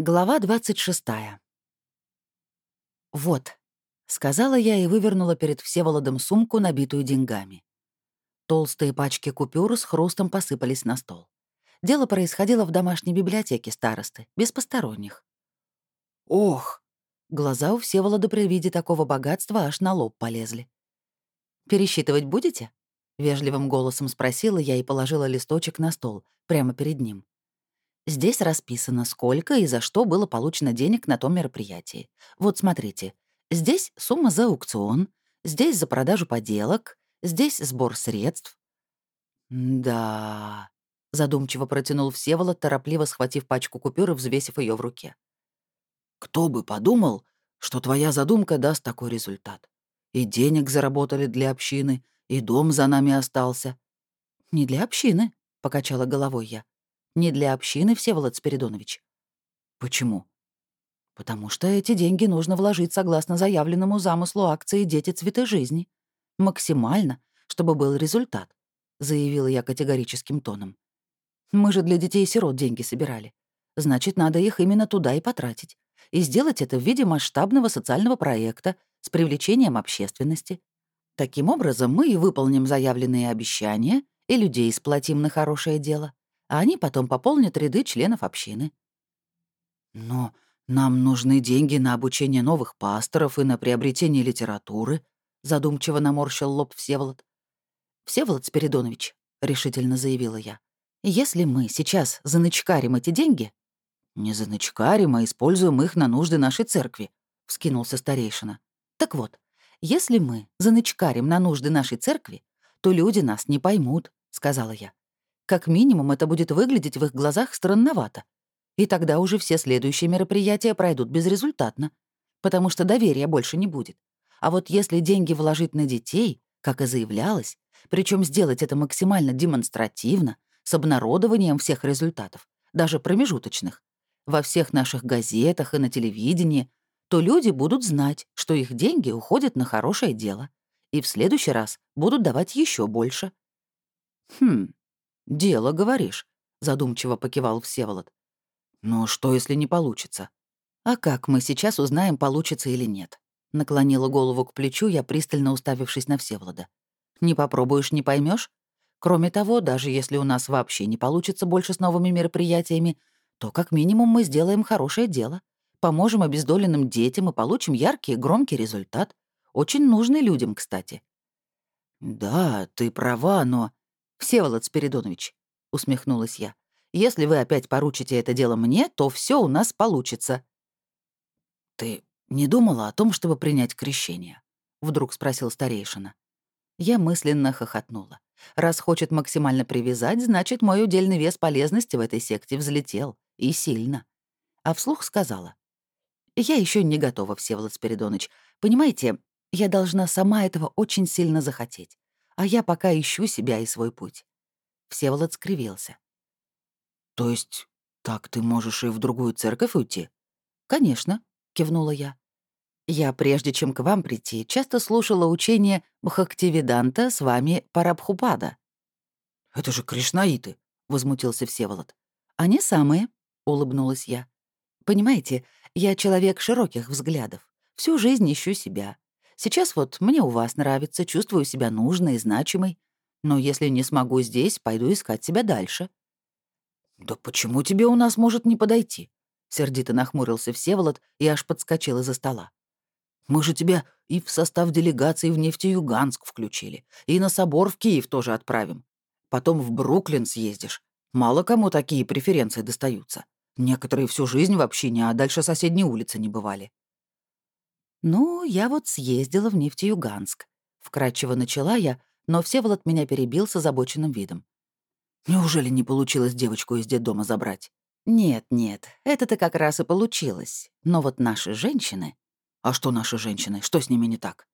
Глава 26. «Вот», — сказала я и вывернула перед Всеволодом сумку, набитую деньгами. Толстые пачки купюр с хрустом посыпались на стол. Дело происходило в домашней библиотеке старосты, без посторонних. «Ох!» Глаза у Всеволода при виде такого богатства аж на лоб полезли. «Пересчитывать будете?» — вежливым голосом спросила я и положила листочек на стол, прямо перед ним. Здесь расписано, сколько и за что было получено денег на том мероприятии. Вот смотрите, здесь сумма за аукцион, здесь за продажу поделок, здесь сбор средств. «Да...» — задумчиво протянул Всеволод, торопливо схватив пачку купюр и взвесив ее в руке. «Кто бы подумал, что твоя задумка даст такой результат. И денег заработали для общины, и дом за нами остался». «Не для общины», — покачала головой я. Не для общины, Всеволод Спиридонович. Почему? Потому что эти деньги нужно вложить согласно заявленному замыслу акции «Дети цветы жизни». Максимально, чтобы был результат, заявила я категорическим тоном. Мы же для детей-сирот деньги собирали. Значит, надо их именно туда и потратить. И сделать это в виде масштабного социального проекта с привлечением общественности. Таким образом, мы и выполним заявленные обещания, и людей сплотим на хорошее дело а они потом пополнят ряды членов общины. Но нам нужны деньги на обучение новых пасторов и на приобретение литературы, задумчиво наморщил лоб Всеволод. Всеволод Спиридонович, решительно заявила я, если мы сейчас занычкарим эти деньги, не занычкарим, а используем их на нужды нашей церкви, вскинулся старейшина. Так вот, если мы занычкарим на нужды нашей церкви, то люди нас не поймут, сказала я. Как минимум, это будет выглядеть в их глазах странновато. И тогда уже все следующие мероприятия пройдут безрезультатно, потому что доверия больше не будет. А вот если деньги вложить на детей, как и заявлялось, причем сделать это максимально демонстративно, с обнародованием всех результатов, даже промежуточных, во всех наших газетах и на телевидении, то люди будут знать, что их деньги уходят на хорошее дело, и в следующий раз будут давать еще больше. Хм, «Дело, говоришь», — задумчиво покивал Всеволод. «Но что, если не получится?» «А как мы сейчас узнаем, получится или нет?» Наклонила голову к плечу, я пристально уставившись на Всеволода. «Не попробуешь, не поймешь. Кроме того, даже если у нас вообще не получится больше с новыми мероприятиями, то как минимум мы сделаем хорошее дело, поможем обездоленным детям и получим яркий и громкий результат. Очень нужный людям, кстати». «Да, ты права, но...» «Всеволод Спиридонович», — усмехнулась я, «если вы опять поручите это дело мне, то все у нас получится». «Ты не думала о том, чтобы принять крещение?» — вдруг спросил старейшина. Я мысленно хохотнула. Раз хочет максимально привязать, значит, мой удельный вес полезности в этой секте взлетел. И сильно. А вслух сказала. «Я еще не готова, Всеволод Спиридонович. Понимаете, я должна сама этого очень сильно захотеть а я пока ищу себя и свой путь. Всеволод скривился. «То есть так ты можешь и в другую церковь уйти?» «Конечно», — кивнула я. «Я, прежде чем к вам прийти, часто слушала учение Бхактивиданта с вами Парабхупада». «Это же кришнаиты», — возмутился Всеволод. «Они самые», — улыбнулась я. «Понимаете, я человек широких взглядов. Всю жизнь ищу себя. Сейчас вот мне у вас нравится, чувствую себя нужной и значимой. Но если не смогу здесь, пойду искать себя дальше». «Да почему тебе у нас может не подойти?» Сердито нахмурился Всеволод и аж подскочил из-за стола. «Мы же тебя и в состав делегации в Нефтеюганск включили, и на собор в Киев тоже отправим. Потом в Бруклин съездишь. Мало кому такие преференции достаются. Некоторые всю жизнь в общине, а дальше соседней улицы не бывали. «Ну, я вот съездила в Нефтеюганск», — вкратчиво начала я, но Всеволод меня перебил с озабоченным видом. «Неужели не получилось девочку из детдома забрать?» «Нет, нет, это-то как раз и получилось. Но вот наши женщины...» «А что наши женщины? Что с ними не так?»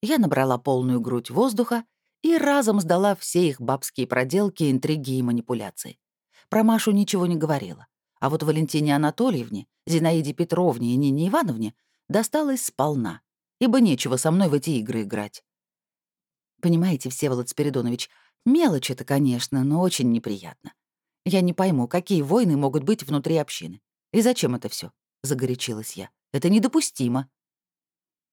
Я набрала полную грудь воздуха и разом сдала все их бабские проделки, интриги и манипуляции. Про Машу ничего не говорила. А вот Валентине Анатольевне, Зинаиде Петровне и Нине Ивановне досталось сполна, ибо нечего со мной в эти игры играть. Понимаете, Всеволод Спиридонович, мелочь это, конечно, но очень неприятно. Я не пойму, какие войны могут быть внутри общины. И зачем это все? загорячилась я. «Это недопустимо».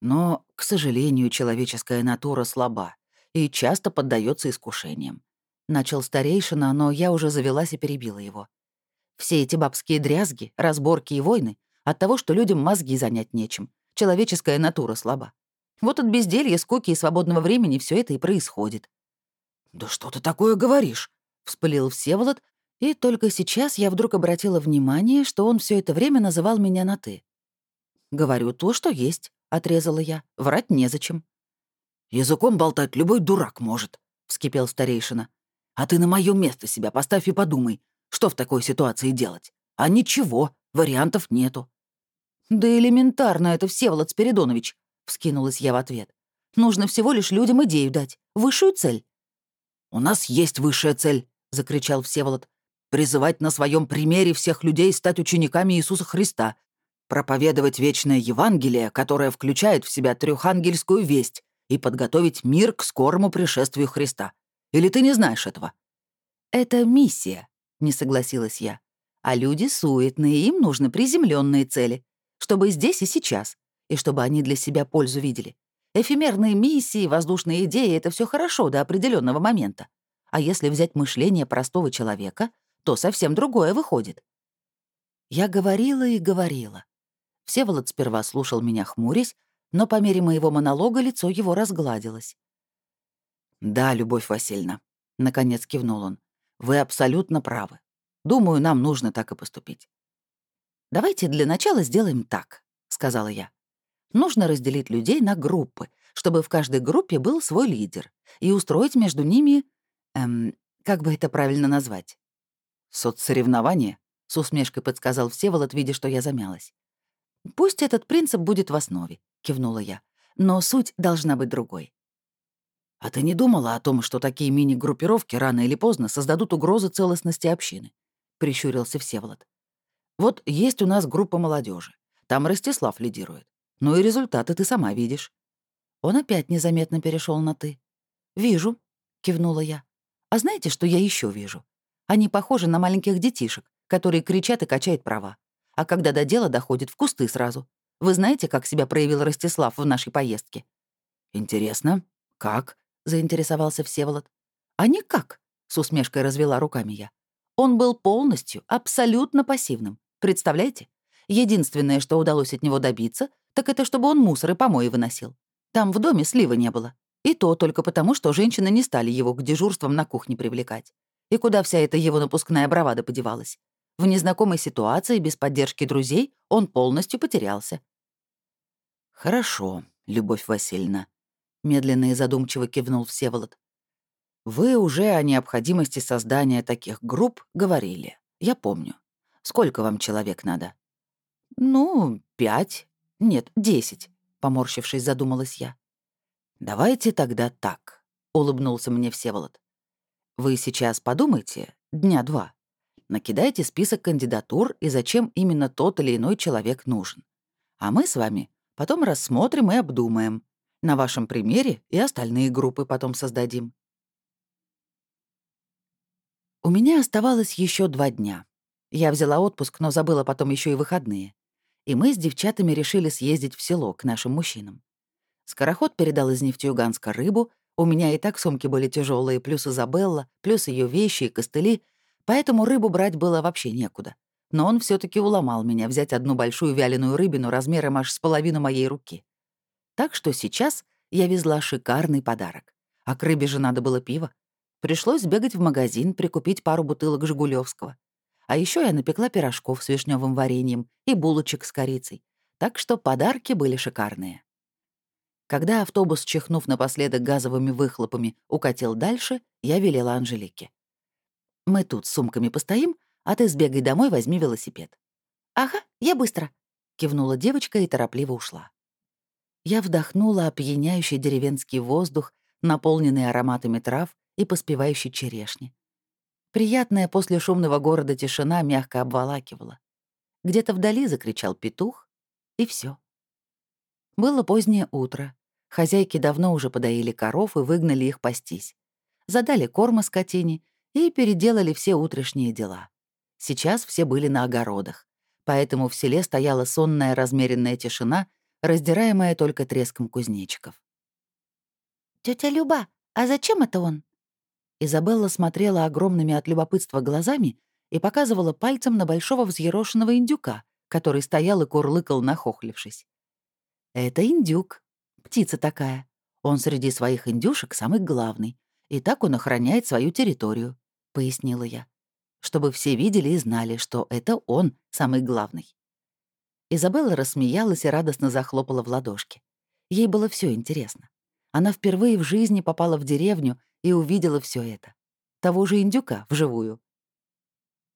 Но, к сожалению, человеческая натура слаба и часто поддается искушениям. Начал старейшина, но я уже завелась и перебила его. Все эти бабские дрязги, разборки и войны от того, что людям мозги занять нечем. Человеческая натура слаба. Вот от безделья, скуки и свободного времени все это и происходит. «Да что ты такое говоришь?» — вспылил Всеволод, и только сейчас я вдруг обратила внимание, что он все это время называл меня на «ты». «Говорю то, что есть», — отрезала я. «Врать незачем». «Языком болтать любой дурак может», — вскипел старейшина. «А ты на мое место себя поставь и подумай, что в такой ситуации делать? А ничего, вариантов нету». «Да элементарно это, Всеволод Спиридонович», — вскинулась я в ответ. «Нужно всего лишь людям идею дать, высшую цель». «У нас есть высшая цель», — закричал Всеволод. «Призывать на своем примере всех людей стать учениками Иисуса Христа, проповедовать вечное Евангелие, которое включает в себя трехангельскую весть, и подготовить мир к скорому пришествию Христа. Или ты не знаешь этого?» «Это миссия», — не согласилась я. «А люди суетные, им нужны приземленные цели чтобы здесь и сейчас, и чтобы они для себя пользу видели. Эфемерные миссии, воздушные идеи — это все хорошо до определенного момента. А если взять мышление простого человека, то совсем другое выходит. Я говорила и говорила. Всеволод сперва слушал меня хмурясь, но по мере моего монолога лицо его разгладилось. «Да, Любовь Васильевна», — наконец кивнул он, — «вы абсолютно правы. Думаю, нам нужно так и поступить. «Давайте для начала сделаем так», — сказала я. «Нужно разделить людей на группы, чтобы в каждой группе был свой лидер, и устроить между ними... Эм, как бы это правильно назвать?» «Соцсоревнование?» — с усмешкой подсказал Всеволод, видя, что я замялась. «Пусть этот принцип будет в основе», — кивнула я. «Но суть должна быть другой». «А ты не думала о том, что такие мини-группировки рано или поздно создадут угрозу целостности общины?» — прищурился Всеволод. Вот есть у нас группа молодежи. Там Ростислав лидирует. Ну и результаты ты сама видишь. Он опять незаметно перешел на «ты». «Вижу», — кивнула я. «А знаете, что я еще вижу? Они похожи на маленьких детишек, которые кричат и качают права. А когда до дела доходит, в кусты сразу. Вы знаете, как себя проявил Ростислав в нашей поездке?» «Интересно. Как?» — заинтересовался Всеволод. «А никак», — с усмешкой развела руками я. «Он был полностью, абсолютно пассивным. Представляете? Единственное, что удалось от него добиться, так это чтобы он мусор и помои выносил. Там в доме слива не было. И то только потому, что женщины не стали его к дежурствам на кухне привлекать. И куда вся эта его напускная бравада подевалась? В незнакомой ситуации, без поддержки друзей, он полностью потерялся. «Хорошо, Любовь Васильевна», — медленно и задумчиво кивнул Всеволод. «Вы уже о необходимости создания таких групп говорили. Я помню. Сколько вам человек надо?» «Ну, пять. Нет, десять», — поморщившись, задумалась я. «Давайте тогда так», — улыбнулся мне Всеволод. «Вы сейчас подумайте, дня два. Накидайте список кандидатур и зачем именно тот или иной человек нужен. А мы с вами потом рассмотрим и обдумаем. На вашем примере и остальные группы потом создадим». У меня оставалось еще два дня. Я взяла отпуск, но забыла потом еще и выходные. И мы с девчатами решили съездить в село к нашим мужчинам. Скороход передал из Нефтеюганска рыбу, у меня и так сумки были тяжелые, плюс Изабелла, плюс ее вещи и костыли, поэтому рыбу брать было вообще некуда. Но он все таки уломал меня взять одну большую вяленую рыбину размером аж с половину моей руки. Так что сейчас я везла шикарный подарок. А к рыбе же надо было пиво. Пришлось бегать в магазин, прикупить пару бутылок Жигулевского. А еще я напекла пирожков с вишневым вареньем и булочек с корицей. Так что подарки были шикарные. Когда автобус, чихнув напоследок газовыми выхлопами, укатил дальше, я велела Анжелике. «Мы тут с сумками постоим, а ты сбегай домой, возьми велосипед». «Ага, я быстро», — кивнула девочка и торопливо ушла. Я вдохнула опьяняющий деревенский воздух, наполненный ароматами трав и поспевающей черешни. Приятная после шумного города тишина мягко обволакивала. Где-то вдали закричал петух, и все. Было позднее утро. Хозяйки давно уже подоили коров и выгнали их пастись. Задали корма скотине и переделали все утрешние дела. Сейчас все были на огородах. поэтому в селе стояла сонная размеренная тишина, раздираемая только треском кузнечиков. Тетя Люба, а зачем это он?» Изабелла смотрела огромными от любопытства глазами и показывала пальцем на большого взъерошенного индюка, который стоял и курлыкал, нахохлившись. «Это индюк. Птица такая. Он среди своих индюшек самый главный. И так он охраняет свою территорию», — пояснила я. «Чтобы все видели и знали, что это он самый главный». Изабелла рассмеялась и радостно захлопала в ладошки. Ей было все интересно. Она впервые в жизни попала в деревню и увидела все это. Того же индюка вживую.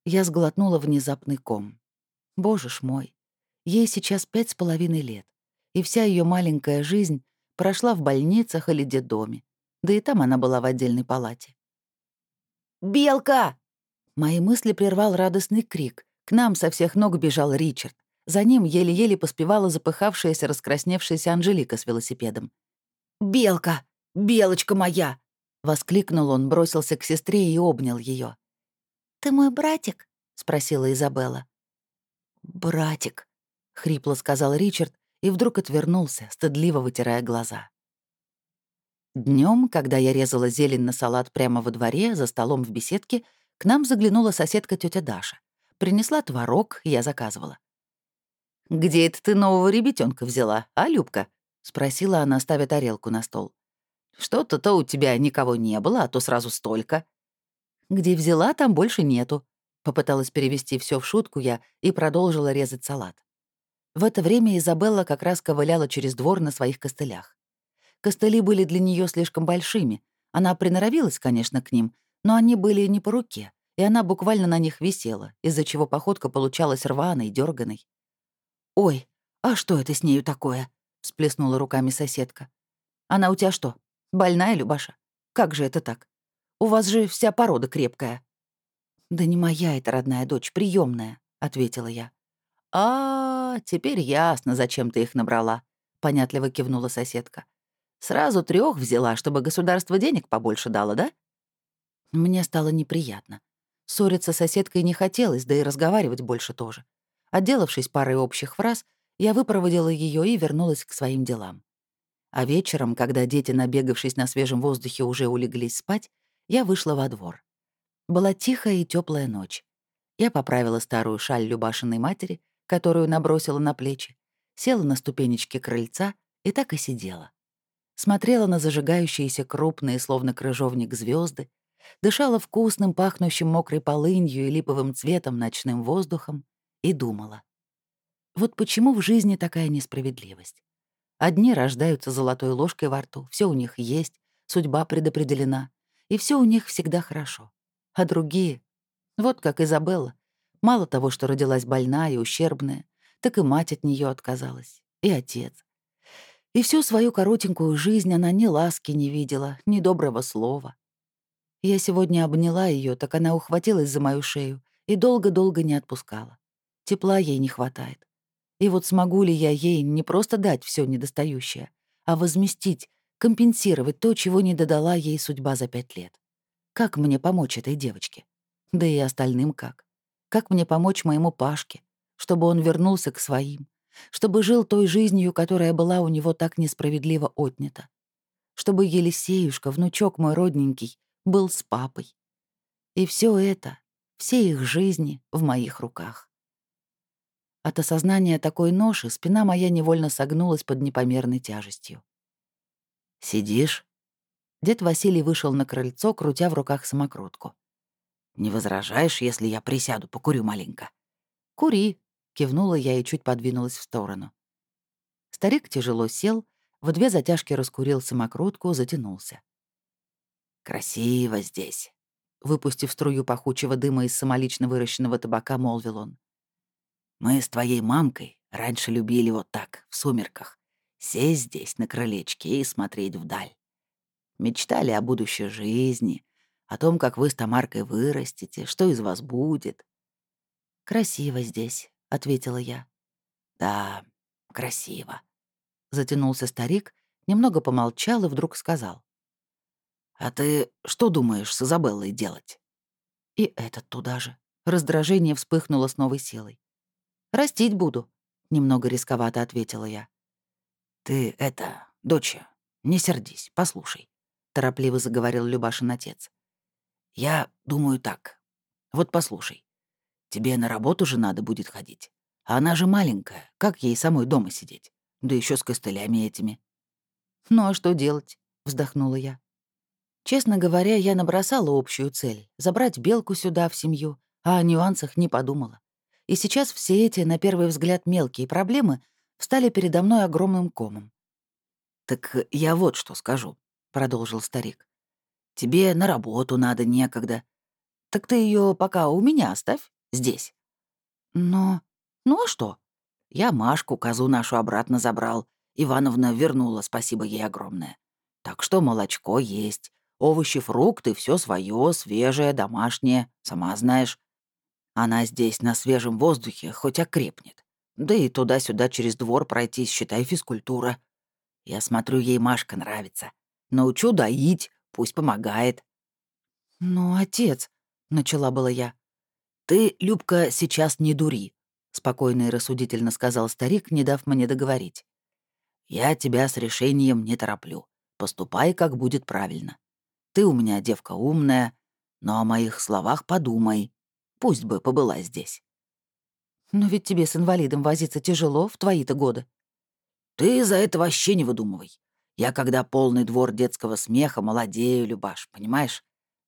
Я сглотнула внезапный ком. Боже ж мой, ей сейчас пять с половиной лет, и вся ее маленькая жизнь прошла в больницах или детдоме, да и там она была в отдельной палате. «Белка!» Мои мысли прервал радостный крик. К нам со всех ног бежал Ричард. За ним еле-еле поспевала запыхавшаяся, раскрасневшаяся Анжелика с велосипедом. «Белка! Белочка моя!» — воскликнул он, бросился к сестре и обнял ее. «Ты мой братик?» — спросила Изабелла. «Братик», — хрипло сказал Ричард и вдруг отвернулся, стыдливо вытирая глаза. Днем, когда я резала зелень на салат прямо во дворе, за столом в беседке, к нам заглянула соседка тетя Даша. Принесла творог, я заказывала. «Где это ты нового ребятенка взяла, а, Любка?» — спросила она, ставя тарелку на стол. «Что-то то у тебя никого не было, а то сразу столько». «Где взяла, там больше нету», — попыталась перевести все в шутку я и продолжила резать салат. В это время Изабелла как раз ковыляла через двор на своих костылях. Костыли были для нее слишком большими. Она приноровилась, конечно, к ним, но они были не по руке, и она буквально на них висела, из-за чего походка получалась рваной, дерганой. «Ой, а что это с нею такое?» — всплеснула руками соседка. «Она у тебя что, больная, Любаша? Как же это так? У вас же вся порода крепкая». «Да не моя это родная дочь, приемная, ответила я. «А, теперь ясно, зачем ты их набрала», — понятливо кивнула соседка. «Сразу трех взяла, чтобы государство денег побольше дало, да?» Мне стало неприятно. Ссориться с соседкой не хотелось, да и разговаривать больше тоже. Отделавшись парой общих фраз, я выпроводила ее и вернулась к своим делам. А вечером, когда дети, набегавшись на свежем воздухе, уже улеглись спать, я вышла во двор. Была тихая и теплая ночь. Я поправила старую шаль Любашиной матери, которую набросила на плечи, села на ступенечки крыльца и так и сидела. Смотрела на зажигающиеся крупные, словно крыжовник, звезды, дышала вкусным, пахнущим мокрой полынью и липовым цветом ночным воздухом и думала. Вот почему в жизни такая несправедливость. Одни рождаются золотой ложкой во рту, все у них есть, судьба предопределена, и все у них всегда хорошо. А другие, вот как Изабелла, мало того, что родилась больная и ущербная, так и мать от нее отказалась, и отец. И всю свою коротенькую жизнь она ни ласки не видела, ни доброго слова. Я сегодня обняла ее, так она ухватилась за мою шею и долго-долго не отпускала. Тепла ей не хватает. И вот смогу ли я ей не просто дать все недостающее, а возместить, компенсировать то, чего не додала ей судьба за пять лет? Как мне помочь этой девочке? Да и остальным как? Как мне помочь моему Пашке, чтобы он вернулся к своим, чтобы жил той жизнью, которая была у него так несправедливо отнята? Чтобы Елисеюшка, внучок мой родненький, был с папой? И все это, все их жизни в моих руках. От осознания такой ноши спина моя невольно согнулась под непомерной тяжестью. «Сидишь?» Дед Василий вышел на крыльцо, крутя в руках самокрутку. «Не возражаешь, если я присяду, покурю маленько?» «Кури», — кивнула я и чуть подвинулась в сторону. Старик тяжело сел, в две затяжки раскурил самокрутку, затянулся. «Красиво здесь», — выпустив струю пахучего дыма из самолично выращенного табака, молвил он. Мы с твоей мамкой раньше любили вот так, в сумерках, сесть здесь на крылечке и смотреть вдаль. Мечтали о будущей жизни, о том, как вы с Тамаркой вырастете, что из вас будет. «Красиво здесь», — ответила я. «Да, красиво», — затянулся старик, немного помолчал и вдруг сказал. «А ты что думаешь с Изабеллой делать?» И этот туда же. Раздражение вспыхнуло с новой силой. Растить буду», — немного рисковато ответила я. «Ты это, доча, не сердись, послушай», — торопливо заговорил Любашин отец. «Я думаю так. Вот послушай. Тебе на работу же надо будет ходить. А она же маленькая, как ей самой дома сидеть? Да еще с костылями этими». «Ну а что делать?» — вздохнула я. Честно говоря, я набросала общую цель — забрать белку сюда, в семью, а о нюансах не подумала. И сейчас все эти, на первый взгляд, мелкие проблемы встали передо мной огромным комом. «Так я вот что скажу», — продолжил старик. «Тебе на работу надо некогда. Так ты ее пока у меня оставь, здесь». «Но... ну а что?» Я Машку, козу нашу, обратно забрал. Ивановна вернула, спасибо ей огромное. Так что молочко есть, овощи, фрукты, все свое, свежее, домашнее, сама знаешь. Она здесь на свежем воздухе хоть окрепнет. Да и туда-сюда через двор пройти, считай, физкультура. Я смотрю, ей Машка нравится. Научу доить, пусть помогает. «Ну, отец», — начала была я. «Ты, Любка, сейчас не дури», — спокойно и рассудительно сказал старик, не дав мне договорить. «Я тебя с решением не тороплю. Поступай, как будет правильно. Ты у меня девка умная, но о моих словах подумай. Пусть бы побыла здесь». «Но ведь тебе с инвалидом возиться тяжело в твои-то годы», ты за это вообще не выдумывай. Я когда полный двор детского смеха, молодею, Любаш, понимаешь?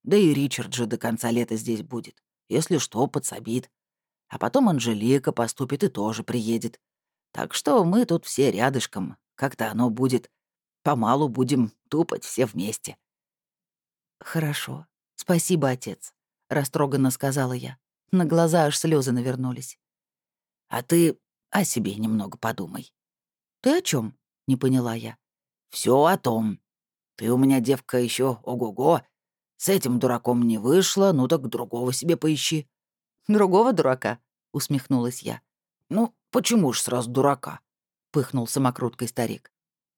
Да и Ричард же до конца лета здесь будет. Если что, подсобит. А потом Анжелика поступит и тоже приедет. Так что мы тут все рядышком. Как-то оно будет. Помалу будем тупать все вместе. «Хорошо. Спасибо, отец», — растроганно сказала я. На глаза аж слезы навернулись. «А ты о себе немного подумай. «Ты о чем? не поняла я. Все о том. Ты у меня девка еще ого-го. С этим дураком не вышло, ну так другого себе поищи». «Другого дурака?» — усмехнулась я. «Ну, почему ж сразу дурака?» — пыхнул самокруткой старик.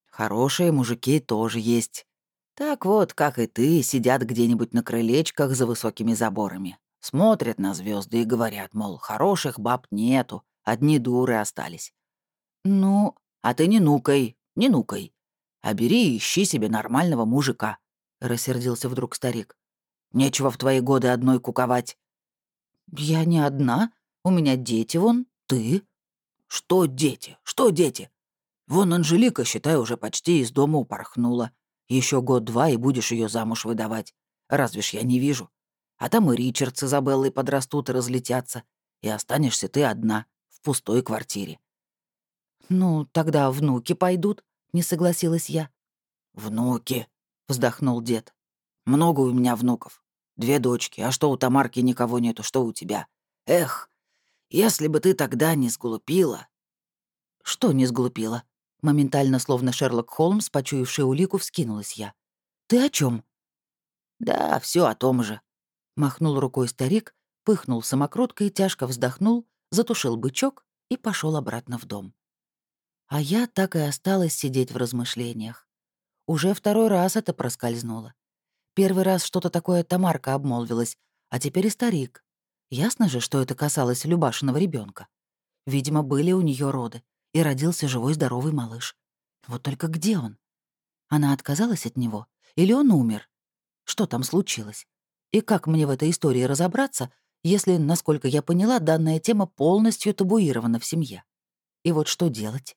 «Хорошие мужики тоже есть. Так вот, как и ты, сидят где-нибудь на крылечках за высокими заборами. Смотрят на звезды и говорят, мол, хороших баб нету, одни дуры остались. Ну, а ты не нукай, не нукай. А бери и ищи себе нормального мужика», — рассердился вдруг старик. «Нечего в твои годы одной куковать». «Я не одна. У меня дети вон, ты». «Что дети? Что дети? Вон Анжелика, считай, уже почти из дома упорхнула. Еще год-два и будешь ее замуж выдавать. Разве ж я не вижу? А там и Ричард с Изабеллой подрастут и разлетятся. И останешься ты одна, в пустой квартире. «Ну, тогда внуки пойдут», — не согласилась я. «Внуки», — вздохнул дед. «Много у меня внуков. Две дочки. А что у Тамарки никого нету, что у тебя? Эх, если бы ты тогда не сглупила...» «Что не сглупила?» Моментально, словно Шерлок Холмс, почуявший улику, вскинулась я. «Ты о чем? «Да, все о том же», — махнул рукой старик, пыхнул самокруткой, тяжко вздохнул, затушил бычок и пошел обратно в дом. А я так и осталась сидеть в размышлениях. Уже второй раз это проскользнуло. Первый раз что-то такое Тамарка обмолвилась, а теперь и старик. Ясно же, что это касалось Любашиного ребенка. Видимо, были у нее роды, и родился живой здоровый малыш. Вот только где он? Она отказалась от него? Или он умер? Что там случилось? И как мне в этой истории разобраться, если, насколько я поняла, данная тема полностью табуирована в семье? И вот что делать?